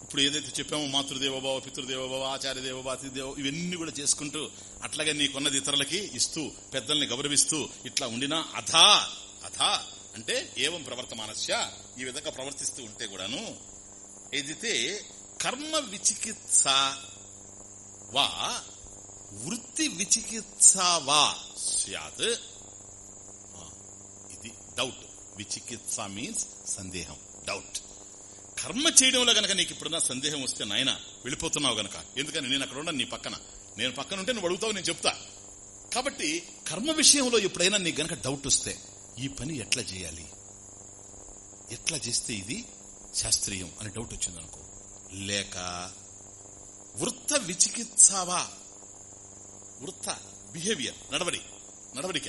ఇప్పుడు ఏదైతే చెప్పామో మాతృదేవోభావ పితృదేవోభావ ఆచార్య దేవోభావ అతిథిదేవ ఇవన్నీ కూడా చేసుకుంటూ అట్లాగే నీకున్నది ఇతరులకి ఇస్తూ పెద్దల్ని గౌరవిస్తూ ఇట్లా ఉండినా అథా అథా అంటే ఏవం ప్రవర్తమానస్య ఈ విధంగా ప్రవర్తిస్తూ ఉంటే కూడాను ఏదైతే కర్మ విచికిత్స వా వృత్తి విచికిత్స వా సత్ ఇది డౌట్ విచికిత్స మీన్స్ సందేహం డౌట్ కర్మ చేయడంలో గనక నీకు ఇప్పుడున్న సందేహం వస్తే నాయన వెళ్ళిపోతున్నావు గనక. ఎందుకని? నేను అక్కడ ఉన్నాను నీ పక్కన. నేను పక్కన ఉంటే నువ్వు అడుగుతావు నేను చెప్తా. కాబట్టి కర్మ విషయంలో ఎప్పుడైనా నీకు గనక డౌట్ వస్తే ఈ పని ఎట్లా చేయాలి? ఎట్లా చేస్తే ఇది శాస్త్రీయం అని డౌట్ వచ్చింది అనుకో లేక వృత్త విచికిత్సావా? వృత్త బిహేవియర్ నడవడి నడవడిక.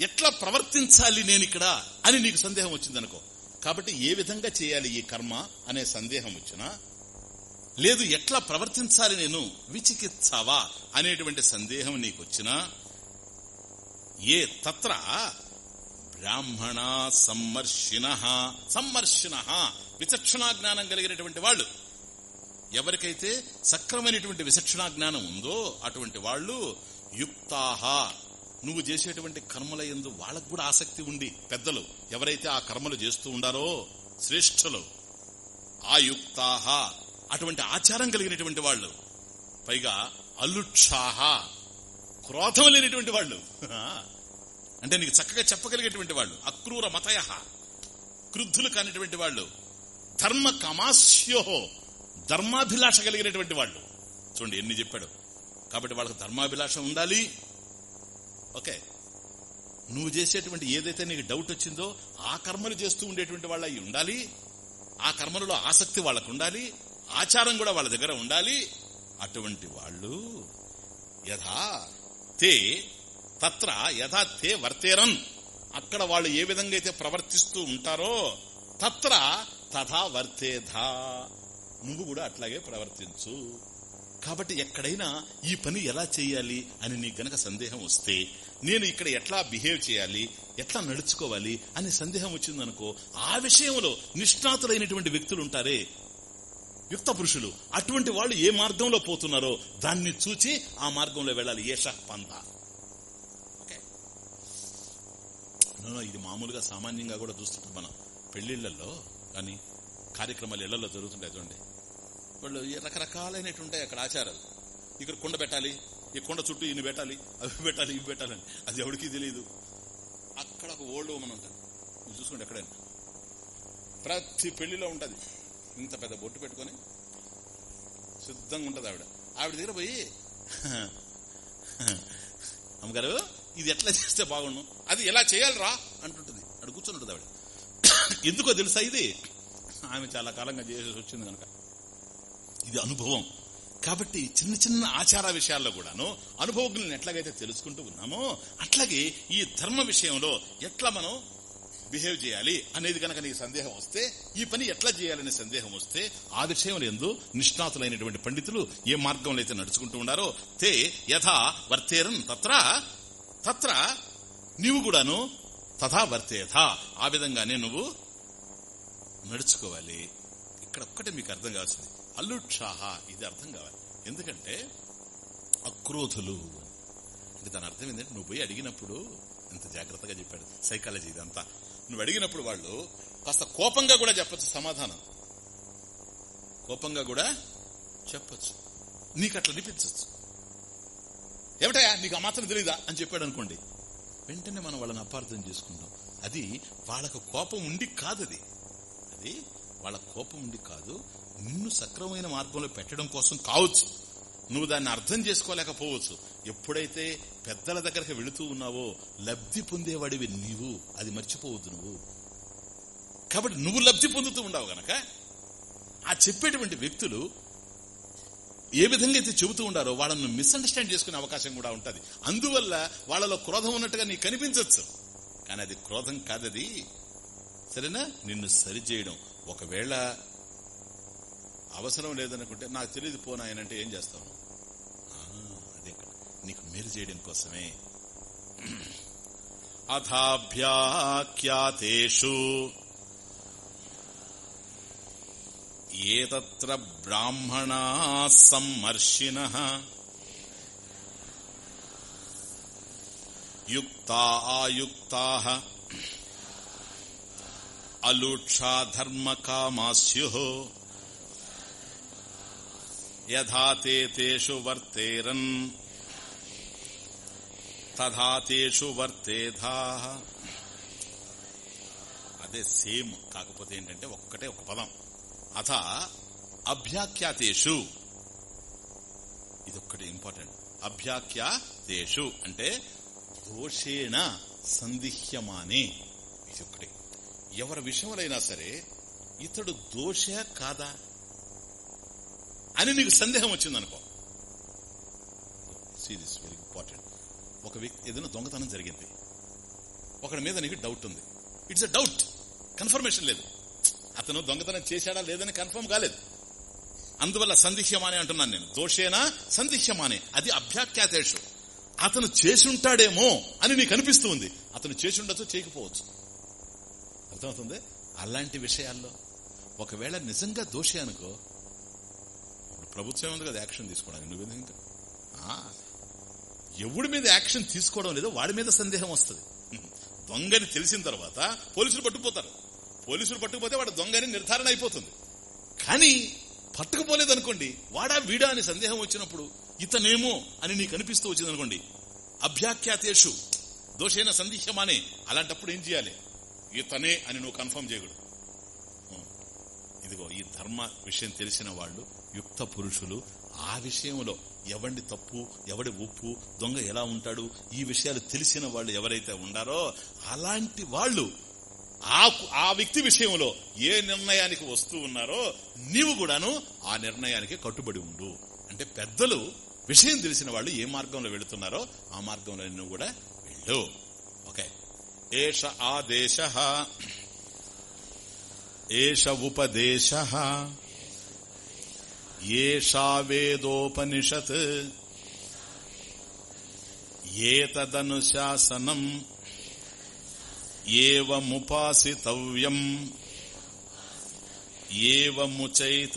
ఎట్లా ప్రవర్తించాలి నేను ఇక్కడ అని నీకు సందేహం వచ్చిందనుకో. కాబట్టి ఏ విధంగా చేయాలి ఈ కర్మ అనే సందేహం వచ్చినా లేదు ఎట్లా ప్రవర్తించాలి నేను? విచికిత్సావా అనేటువంటి సందేహం నీకు వచ్చినా ఏ తత్ర బ్రాహ్మణ సమ్మర్షిణ సమ్మర్షిణ విచక్షణా జ్ఞానం కలిగినటువంటి వాళ్ళు. ఎవరికైతే సక్రమైనటువంటి విచక్షణా జ్ఞానం ఉందో అటువంటి వాళ్ళు యుక్తాహ నువ్వు చేసేటువంటి కర్మల ఎందు వాళ్ళకు కూడా ఆసక్తి ఉండి పెద్దలు ఎవరైతే ఆ కర్మలు చేస్తూ ఉండారో శ్రేష్ఠులు ఆయుక్తాహ అటువంటి ఆచారం కలిగినటువంటి వాళ్ళు పైగా అల్లుక్షాహ క్రోధం లేనటువంటి వాళ్ళు అంటే నీకు చక్కగా చెప్పగలిగేటువంటి వాళ్ళు అక్రూర మతయ క్రుద్ధులు కానిటువంటి వాళ్ళు ధర్మ కమాస్యోహో ధర్మాభిలాష కలిగినటువంటి వాళ్ళు. చూడండి ఎన్ని చెప్పాడు. కాబట్టి వాళ్ళకి ధర్మాభిలాష ఉండాలి ఓకే. నువ్వు చేసేటువంటి ఏదైతే నీకు డౌట్ వచ్చిందో ఆ కర్మలు చేస్తూ ఉండేటువంటి వాళ్ళు అయి ఉండాలి. ఆ కర్మలలో ఆసక్తి వాళ్ళకు ఉండాలి. ఆచారం కూడా వాళ్ళ దగ్గర ఉండాలి. అటువంటి వాళ్ళు యథా తే తత్ర యథా తే వర్తేరన్. అక్కడ వాళ్ళు ఏ విధంగా అయితే ప్రవర్తిస్తూ ఉంటారో తత్ర తథా వర్తేధా. నువ్వు కూడా అట్లాగే ప్రవర్తించు. కాబట్టి ఎక్కడైనా ఈ పని ఎలా చేయాలి అని నీకు గనక సందేహం వస్తే నేను ఇక్కడ ఎట్లా బిహేవ్ చేయాలి ఎట్లా నడుచుకోవాలి అని సందేహం వచ్చిందనుకో ఆ విషయంలో నిష్ణాతులైనటువంటి వ్యక్తులు ఉంటారే. యుక్త పురుషులు అటువంటి వాళ్ళు ఏ మార్గంలో పోతున్నారో దాన్ని చూచి ఆ మార్గంలో వెళ్ళాలి. ఏష పంద ఇది మామూలుగా సామాన్యంగా కూడా చూస్తుంటాం మనం. పెళ్ళిళ్ళలో కానీ కార్యక్రమాలు ఇళ్ళలో జరుగుతుంటాయి చూడండి. వాళ్ళు రకరకాలైనటువంటి అక్కడ ఆచారాలు. ఇక్కడ కుండ పెట్టాలి ఈ కొండ చుట్టూ ఈయన పెట్టాలి అవి పెట్టాలి ఇవి పెట్టాలని అది ఎవరికి తెలియదు. అక్కడ ఒక ఓల్డ్ ఉమెన్ ఉంటుంది. మీరు చూసుకోండి ఎక్కడైనా. ప్రతి పెళ్ళిలో ఉంటుంది. ఇంత పెద్ద బొట్టు పెట్టుకొని సిద్ధంగా ఉంటుంది ఆవిడ. ఆవిడ దగ్గర పోయి అమ్మగారు ఇది ఎట్లా చేస్తే బాగుండు? అది ఎలా చేయాలిరా? అంటుంటుంది. అక్కడ కూర్చొని ఉంటుంది ఆవిడ. ఎందుకో తెలుసా ఇది? ఆమె చాలా కాలంగా చేసేసి వచ్చింది కనుక. ఇది అనుభవం. కాబట్టి చిన్న చిన్న ఆచార విషయాల్లో కూడాను అనుభవజ్ఞులను ఎట్లాగైతే తెలుసుకుంటూ ఉన్నామో అట్లాగే ఈ ధర్మ విషయంలో ఎట్లా మనం బిహేవ్ చేయాలి అనేది కనుక నీకు సందేహం వస్తే ఈ పని ఎట్లా చేయాలనే సందేహం వస్తే ఆ విషయం ఎందు నిష్ణాతులైనటువంటి పండితులు ఏ మార్గంలో అయితే నడుచుకుంటూ ఉన్నారో తే యథా వర్తేరన్ తత్ర తత్ర నీవు కూడాను తథా వర్తేథ ఆ విధంగానే నువ్వు నడుచుకోవాలి. ఇక్కడ ఒక్కటే మీకు అర్థం కావాల్సింది. అల్లుక్షాహ ఇది అర్థం కావాలి. ఎందుకంటే అక్రోధులు అంటే దాని అర్థం ఏంటంటే నువ్వు పోయి అడిగినప్పుడు ఎంత జాగ్రత్తగా చెప్పాడు సైకాలజీ ఇదంతా. నువ్వు అడిగినప్పుడు వాళ్ళు కాస్త కోపంగా కూడా చెప్పొచ్చు సమాధానం. కోపంగా కూడా చెప్పొచ్చు. నీకు అట్లా అనిపించచ్చు. ఏమిటయా నీకు ఆ మాత్రం తెలీదా అని చెప్పాడు అనుకోండి. వెంటనే మనం వాళ్ళని అపార్థం చేసుకుంటాం. అది వాళ్ళకు కోపం ఉండి కాదు అది. అది వాళ్ళ కోపం ఉండి కాదు నిన్ను సక్రమమైన మార్గంలో పెట్టడం కోసం కావచ్చు. నువ్వు దాన్ని అర్థం చేసుకోలేకపోవచ్చు. ఎప్పుడైతే పెద్దల దగ్గరకు వెళుతూ ఉన్నావో లబ్ధి పొందేవాడివి నీవు. అది మర్చిపోవద్దు నువ్వు. కాబట్టి నువ్వు లబ్ధి పొందుతూ ఉండవు గనక. ఆ చెప్పేటువంటి వ్యక్తులు ఏ విధంగా అయితే చెబుతూ ఉండారో వాళ్ళను మిస్అండర్స్టాండ్ చేసుకునే అవకాశం కూడా ఉంటుంది. అందువల్ల వాళ్ళలో క్రోధం ఉన్నట్టుగా నీకు కనిపించవచ్చు కానీ అది క్రోధం కాదది. సరేనా? నిన్ను సరిచేయడం ఒకవేళ అవసరం లేదనుకుంటే నాకు తెలియదు పోనాయనంటే ఏం చేస్తావు? అదే నీకు మేలు చేయడం కోసమే. అథాభ్యాఖ్యాతేషు ఏతత్ర బ్రాహ్మణా సమ్మర్షిణ యుక్తా ఆయుక్తా అలూక్షా ధర్మకామాస్యు యథా తేషు వర్తేరన్ తథా తేషు వర్తేధా అదే సేమ్ కాకపోతే ఏంటంటే ఒక్కటే ఒక పదం. అథ అభ్యాఖ్యాతేషు. ఇదొక్కటి ఇంపార్టెంట్ అభ్యాఖ్యాతేషు అంటే దోషేణ సందిహ్యమానే. ఇది ఒక్కటి. ఎవరి విషయంలో సరే ఇతడు దోష కాదా? అని నీకు సందేహం వచ్చిందనుకో. సీరియస్ వెరీ ఇంపార్టెంట్ ఒక వ్యక్తి ఏదైనా దొంగతనం జరిగింది. ఒకడి మీద నీకు డౌట్ ఉంది. ఇట్స్ అ డౌట్ కన్ఫర్మేషన్ లేదు. అతను దొంగతనం చేశాడా లేదని కన్ఫర్మ్ కాలేదు. అందువల్ల సందిహ్యమానే అంటున్నాను నేను. దోషేనా? సందిహ్యమానే. అది అభ్యాఖ్యాతేషు. అతను చేసుంటాడేమో అని నీకు అనిపిస్తూ ఉంది. అతను చేసి ఉండొచ్చు చేయకపోవచ్చు. అర్థమవుతుంది? అలాంటి విషయాల్లో ఒకవేళ నిజంగా దోషి అనుకో ప్రభుత్వం ఉంది కదా యాక్షన్ తీసుకోవడానికి. నువ్వు ఇంకా? ఆ, ఎవడి మీద యాక్షన్ తీసుకోవడం లేదో వాడి మీద సందేహం వస్తుంది. దొంగని తెలిసిన తర్వాత పోలీసులు పట్టుకుపోతారు. పోలీసులు పట్టుకుపోతే వాడు దొంగని నిర్ధారణ అయిపోతుంది. కానీ పట్టుకుపోలేదు అనుకోండి వాడా వీడా అని సందేహం వచ్చినప్పుడు ఇతనేమో అని నీకు అనిపిస్తూ వచ్చింది అనుకోండి అభ్యాఖ్యాతేషు దోషైన సందిహ్యమానే అలాంటప్పుడు ఏం చేయాలి? ఇతనే అని నువ్వు కన్ఫర్మ్ చేయకూడదు. ఇదిగో ఈ ధర్మ విషయం తెలిసిన వాళ్ళు యుక్త పురుషులు ఆ విషయంలో ఎవడి తప్పు ఎవడి ఉప్పు దొంగ ఎలా ఉంటాడు ఈ విషయాలు తెలిసిన వాళ్ళు ఎవరైతే ఉండారో అలాంటి వాళ్ళు ఆ ఆ వ్యక్తి విషయంలో ఏ నిర్ణయానికి వస్తూ ఉన్నారో నీవు కూడాను ఆ నిర్ణయానికి కట్టుబడి ఉండు. అంటే పెద్దలు విషయం తెలిసిన వాళ్ళు ఏ మార్గంలో వెళుతున్నారో ఆ మార్గంలో నువ్వు కూడా వెళ్ళు. ఓకే. ఏష ఆదేశ ఏష ఉపదేశ. ఏషా వేదోపనిషత్. ఏతదనుశాసనం. ఏవముపాసితవ్యం. ఏముచైతదుపాస్యం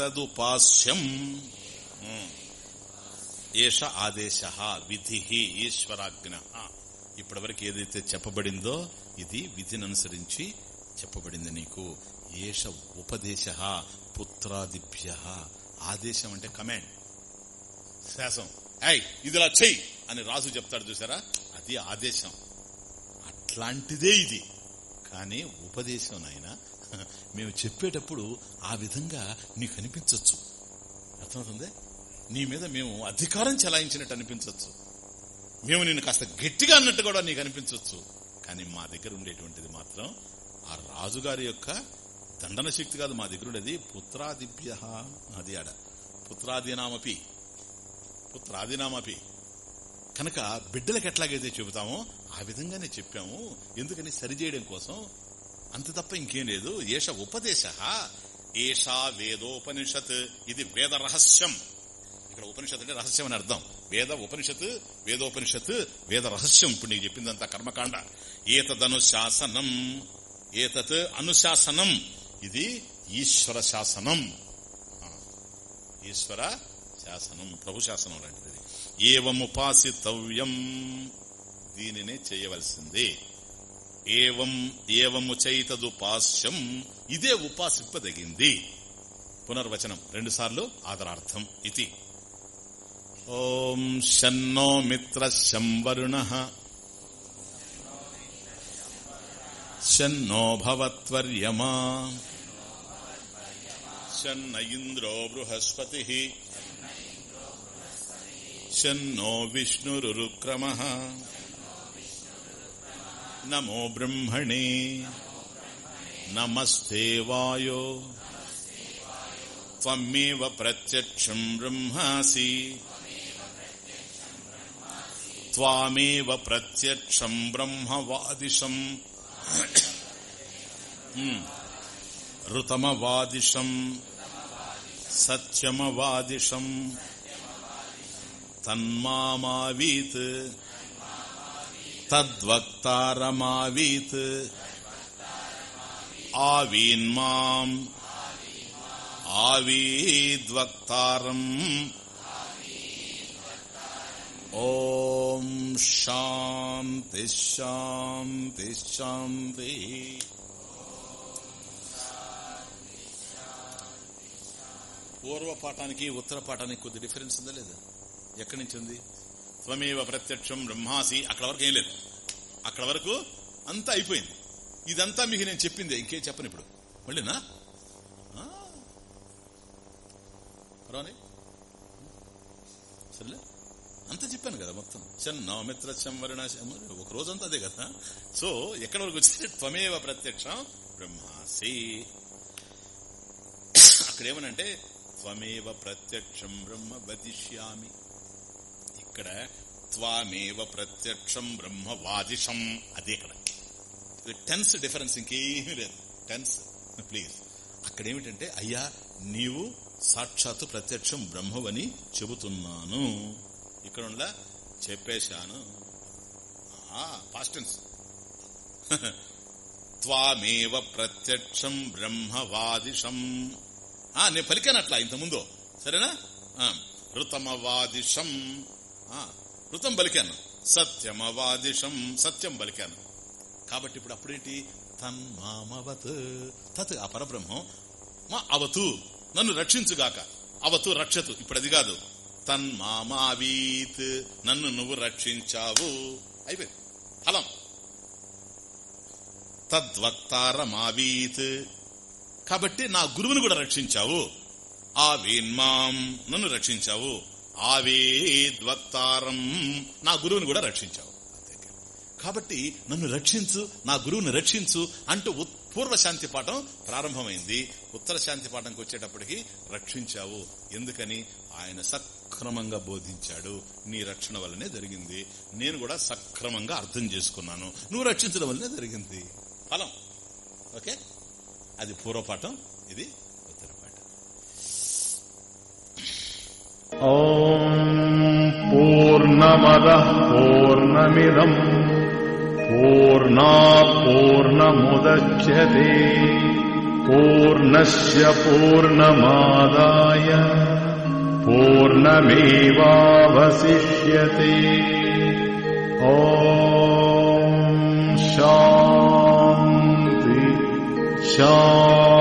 ఏష ఆదేశ విధి ఈశ్వరాజ్ఞ. ఇప్పటివరకు ఏదైతే చెప్పబడిందో ఇది విధిని అనుసరించి చెప్పబడింది నీకు. ఏష ఉపదేశ పుత్రాదిభ్య. ఆదేశం అంటే కమాండ్. శాసం ఐ ఇదిలా చెయ్యి అని రాజు చెప్తాడు చూసారా? అది ఆదేశం. అట్లాంటిదే ఇది. కానీ ఉపదేశం నాయన మేము చెప్పేటప్పుడు ఆ విధంగా నీకు అనిపించవచ్చు అర్థమవుతుంది? నీ మీద మేము అధికారం చెలాయించినట్టు అనిపించవచ్చు మేము నిన్ను కాస్త గట్టిగా అన్నట్టు కూడా నీకు అనిపించవచ్చు కానీ మా దగ్గర ఉండేటువంటిది మాత్రం ఆ రాజుగారి యొక్క దండన శక్తి కాదు మా దగ్గర ఉండేది పుత్రాదిభ్య అది ఆడ. పుత్రాదీనామపి. పుత్రాదినామపి. కనుక బిడ్డలకు ఎట్లాగైతే చెబుతామో ఆ విధంగానే చెప్పాము. ఎందుకని సరిచేయడం కోసం? అంత తప్ప ఇంకేం లేదు. ఏష ఉపదేశ. ఏషా వేదోపనిషత్. ఇది వేద రహస్యం. ఇక్కడ ఉపనిషత్ అంటే రహస్యం అని అర్థం. వేద ఉపనిషత్ వేదోపనిషత్ వేద రహస్యం. ఇప్పుడు నీకు చెప్పిందంతా కర్మకాండ. ఏతదనుశాసనం. ఏతత్ అనుశాసనం. ఇది ఈశ్వర శాసనం. ఈశ్వర శాసనం ప్రభు శాసనం లాంటిది. ఏవముపాసితవ్యం దీనినే చేయవలసింది. ఏవం ఏవము చైతదుపాస్యం ఇదే ఉపాసింపదగింది పునర్వచనం రెండు సార్లు ఆదరార్థం ఇది. ఓం షన్నో మిత్ర శం వరుణ షన్నో భవత్వర్యమా షన్న ఇంద్రో బృహస్పతి షన్నో విష్ణురుక్రమ నమో బ్రహ్మణే నమస్తే వాయో త్వమేవ ప్రత్యక్షం బ్రహ్మాసి త్వామేవ ప్రత్యక్షం బ్రహ్మవాదిశం ఋతమవాదిషం సత్యమవాదిషం తన్మామావీత్ తద్వక్తారమావీత్ ఆవీన్మాం ఆవీద్వక్తారం ఓం శాంతి శాంతి శాంతి పూర్వ పాఠానికి ఉత్తర పాఠానికి కొద్ది డిఫరెన్స్ ఉందా లేదా? ఎక్కడి నుంచి ఉంది? త్వమేవ ప్రత్యక్షం బ్రహ్మాసి. అక్కడ వరకు ఏం లేదు. అక్కడ వరకు అంతా అయిపోయింది. ఇదంతా మీకు నేను చెప్పిందే. ఇంకేం చెప్పను ఇప్పుడు. మళ్ళీనా? పర్వాలే సరేలే. అంత చెప్పాను కదా మొత్తం. చెన్నో మిత్ర సంవరణ ఒక రోజంతా అదే కదా. సో ఎక్కడ వరకు వచ్చింది? త్వమేవ ప్రత్యక్షం బ్రహ్మాసి. అక్కడేమనంటే త్వమేవ ప్రత్యక్షం బ్రహ్మ వదిష్యామి. ఇక్కడ త్వామేవ ప్రత్యక్షం బ్రహ్మ వాదిషం. అదే ఇక్కడ. టెన్స్ డిఫరెన్స్ ఇంకేమీ లేదు. Tense please. అక్కడ ఏమిటంటే అయ్యా నీవు సాక్షాత్తు ప్రత్యక్షం బ్రహ్మవని చెబుతున్నాను. ఇక్కడ ఉండా చెప్పేశాను పాస్టెన్స్ త్వామేవ ప్రత్యక్షం బ్రహ్మవాదిషం. ఆ, నేను పలికానట్లా ఇంతకుముందు. సరేనా? ఆ, ఋతమవాదిషం. ఆ, ఋతం పలికాను. సత్యమవాదిషం సత్యం పలికాను. కాబట్టి ఇప్పుడు అప్పుడేంటి? తన్మామవత్. తత్ ఆ పరబ్రహ్మం. మా అవతు. నన్ను రక్షించుగాక. అవతు రక్షతు. ఇప్పుడు అది కాదు. తన్మామావీత్. నన్ను నువ్వు రక్షించావు. అయిపోయింది. ఫలం. తద్వక్తారమావీత్ కాబట్టి నా గురువుని కూడా రక్షించావు. ఆవేన్మాం నన్ను రక్షించావు. ఆవేద్వక్తారం నా గురువుని కూడా రక్షించావు. కాబట్టి నన్ను రక్షించు నా గురువుని రక్షించు అంటూ పూర్వ శాంతి పాఠం ప్రారంభమైంది. ఉత్తర శాంతి పాఠంకి వచ్చేటప్పటికి రక్షించావు. ఎందుకని? ఆయన సక్రమంగా బోధించాడు. నీ రక్షణ వల్లనే జరిగింది. నేను కూడా సక్రమంగా అర్థం చేసుకున్నాను. నువ్వు రక్షించడం వల్లనే జరిగింది. ఫలం. ఓకే? అది పూర్వపాఠం. ఇది ఉత్తరపాఠం పూర్ణమద పూర్ణమిదం. पूर्णमदः पूर्णमिदम् पूर्णात् पूर्णमुदच्यते पूर्णस्य पूर्णमादाय पूर्णमेवावशिष्यते। ॐ शान्ति शान्ति